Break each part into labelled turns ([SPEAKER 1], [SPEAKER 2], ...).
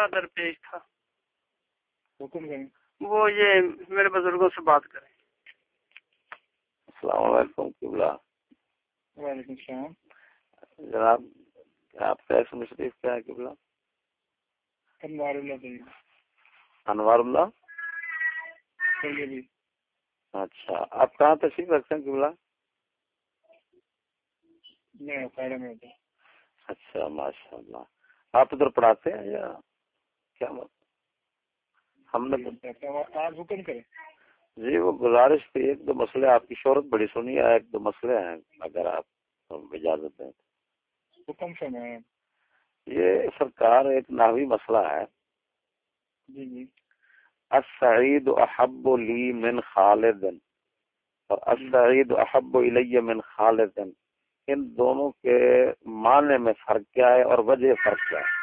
[SPEAKER 1] مسئلہ درپیش تھا
[SPEAKER 2] حکم کریں۔
[SPEAKER 1] وہ یہ میرے بزرگوں سے بات کریں۔
[SPEAKER 3] السلام علیکم قبلہ
[SPEAKER 2] وعلیکم السلام۔
[SPEAKER 3] جناب آپ کا اسم شریف کیا ہے قبلہ
[SPEAKER 2] انوار اللہ
[SPEAKER 3] انوار اللہ؟
[SPEAKER 2] طیبی
[SPEAKER 3] اچھا آپ کہاں تشریف رکھتے ہیں قبلہ
[SPEAKER 2] میں میں
[SPEAKER 3] اچھا ماشاء اللہ آپ ادھر پڑھاتے ہیں یا؟ کیا بات؟ ہم نے
[SPEAKER 2] حکم کریں۔
[SPEAKER 3] جی وہ گزارش تھی ایک دو مسئلے آپ کی شہرت بڑی سنی ہے ایک دو مسئلے ہیں اگر آپ اجازت دیں۔
[SPEAKER 2] حکم فرمائیں
[SPEAKER 3] یہ سرکار ایک ناوی مسئلہ ہے۔
[SPEAKER 2] جی جی۔
[SPEAKER 3] السعید احب لی من خالد اور السعید احب الی من خالد۔ ان دونوں کے معنی میں فرق کیا ہے اور وجہ فرق کیا ہے؟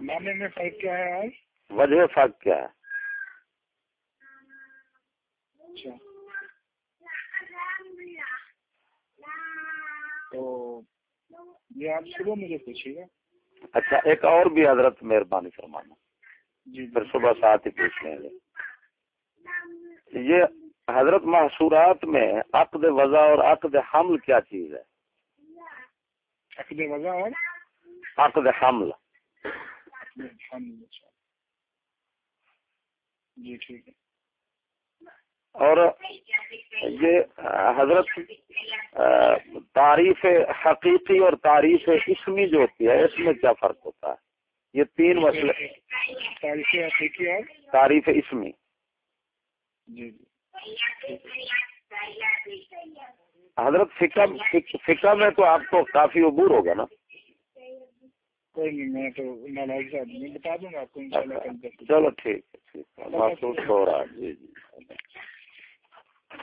[SPEAKER 2] معنی میں فرق کیا ہے آج؟
[SPEAKER 3] وجہ فرق کیا ہے؟
[SPEAKER 2] اچھا۔ تو یہ آپ صبح مجھے پوچھیے۔ گا
[SPEAKER 3] اچھا ایک اور بھی حضرت مہربانی فرمانا۔
[SPEAKER 2] جی
[SPEAKER 3] پھر صبح ساتھ ہی پوچھ لیں گے۔ یہ حضرت محصورات میں عقد وضع اور عقد حمل کیا چیز ہے؟
[SPEAKER 2] عقد وضع اور
[SPEAKER 3] عقد حمل
[SPEAKER 2] اچھا جی ٹھیک ہے۔
[SPEAKER 3] اور یہ حضرت تعریف حقیقی اور تعریف اسمی جو ہوتی ہے اس میں کیا فرق ہوتا ہے؟ یہ تین مسئلے۔
[SPEAKER 2] تاریخ حقیقی اور؟
[SPEAKER 3] تعریف اسمی۔
[SPEAKER 2] جی جی۔
[SPEAKER 3] حضرت فقہ فقہ میں تو آپ کو کافی عبور ہوگا نا؟
[SPEAKER 2] کوئی نہیں میں تو بتا دوں گا آپ کو
[SPEAKER 3] چلو ٹھیک ہے ٹھیک ہے۔ جی جی۔